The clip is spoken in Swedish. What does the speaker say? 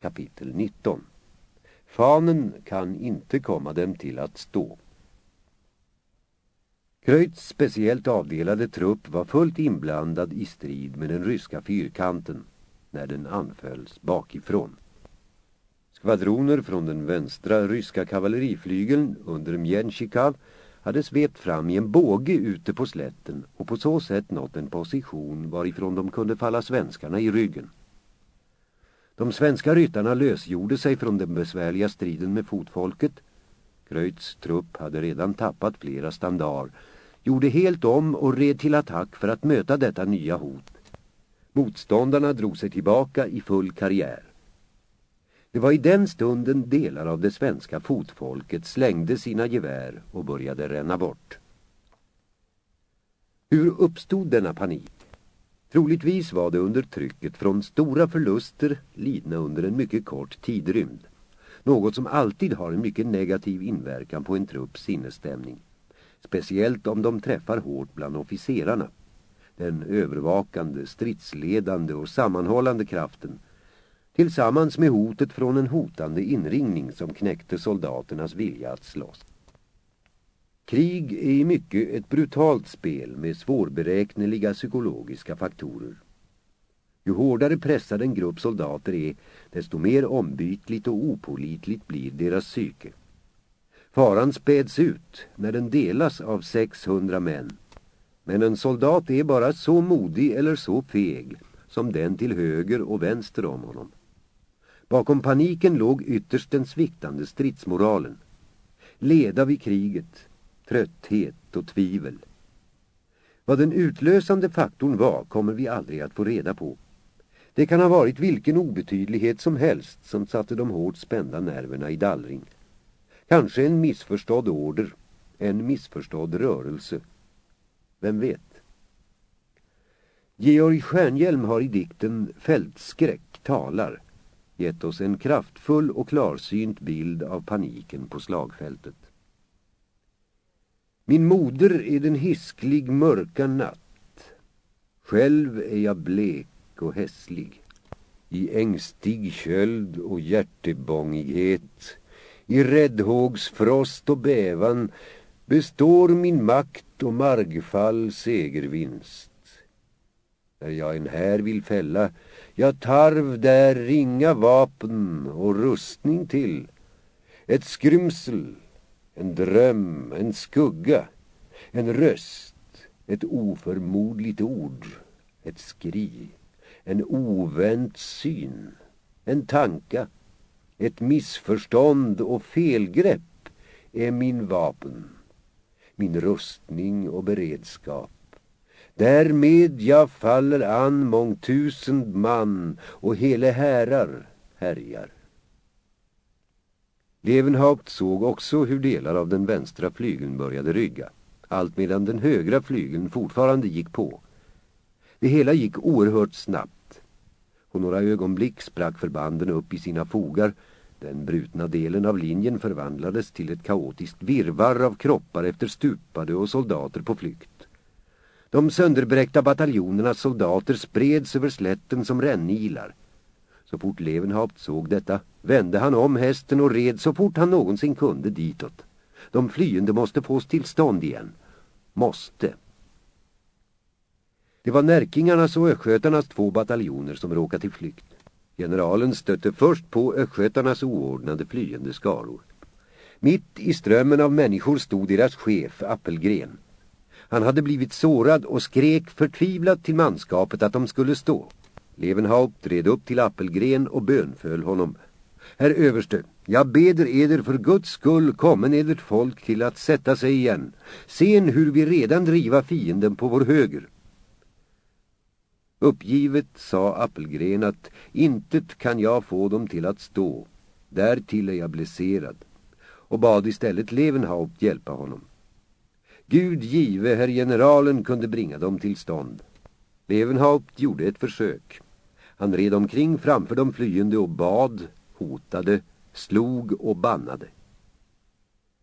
Kapitel 19 Fanen kan inte komma dem till att stå. Kreutz speciellt avdelade trupp var fullt inblandad i strid med den ryska fyrkanten när den anfölls bakifrån. Skvadroner från den vänstra ryska kavalleriflygeln under Mjenchikov hade svept fram i en båge ute på slätten och på så sätt nått en position varifrån de kunde falla svenskarna i ryggen. De svenska ryttarna lösgjorde sig från den besvärliga striden med fotfolket. Kröjts trupp hade redan tappat flera standar, gjorde helt om och red till attack för att möta detta nya hot. Motståndarna drog sig tillbaka i full karriär. Det var i den stunden delar av det svenska fotfolket slängde sina gevär och började ränna bort. Hur uppstod denna panik? Troligtvis var det under trycket från stora förluster lidna under en mycket kort tidrymd. Något som alltid har en mycket negativ inverkan på en trupps sinnesstämning. Speciellt om de träffar hårt bland officerarna. Den övervakande, stridsledande och sammanhållande kraften tillsammans med hotet från en hotande inringning som knäckte soldaternas vilja att slåss. Krig är i mycket ett brutalt spel med svårberäkneliga psykologiska faktorer. Ju hårdare pressad en grupp soldater är, desto mer ombytligt och opolitligt blir deras psyke. Faran späds ut när den delas av 600 män. Men en soldat är bara så modig eller så feg som den till höger och vänster om honom. Bakom paniken låg ytterst den sviktande stridsmoralen. Leda vid kriget, trötthet och tvivel. Vad den utlösande faktorn var kommer vi aldrig att få reda på. Det kan ha varit vilken obetydlighet som helst som satte de hårt spända nerverna i dallring. Kanske en missförstådd order, en missförstådd rörelse. Vem vet? Georg Stjärnhjelm har i dikten Fältskräck talar gett oss en kraftfull och klarsynt bild av paniken på slagfältet. Min moder är den hisklig mörka natt. Själv är jag blek och hässlig. I ängstig köld och hjärtebångighet, i räddhågsfrost och bävan består min makt och margfall segervinst. När jag en här vill fälla, jag tarv där ringa vapen och rustning till. Ett skrymsel en dröm, en skugga, en röst, ett oförmodligt ord, ett skri, en ovänt syn, en tanka, ett missförstånd och felgrepp är min vapen, min rustning och beredskap. Därmed jag faller an mångtusend man och hele härar härjar. Levenhaupt såg också hur delar av den vänstra flygeln började rygga, allt medan den högra flygeln fortfarande gick på. Det hela gick oerhört snabbt. På några ögonblick sprack förbanden upp i sina fogar. Den brutna delen av linjen förvandlades till ett kaotiskt virvar av kroppar efter stupade och soldater på flykt. De sönderbräckta bataljonernas soldater spreds över slätten som rännilar. Så fort Levenhaupt såg detta vände han om hästen och red så fort han någonsin kunde ditåt. De flyende måste fås till stånd igen. Måste. Det var närkingarnas och öskötarnas två bataljoner som råkade till flykt. Generalen stötte först på öskötarnas oordnade flyende skaror. Mitt i strömmen av människor stod deras chef, Appelgren. Han hade blivit sårad och skrek förtvivlat till manskapet att de skulle stå. Levenhaupt red upp till Appelgren och bönföll honom. Herr överste, jag beder eder för Guds skull kommen edert folk till att sätta sig igen. Sen hur vi redan driva fienden på vår höger. Uppgivet sa Appelgren att intet kan jag få dem till att stå. Därtill är jag blesserad. Och bad istället Levenhaupt hjälpa honom. Gud give, herr generalen kunde bringa dem till stånd. Levenhaupt gjorde ett försök. Han red omkring framför de flyende och bad, hotade, slog och bannade.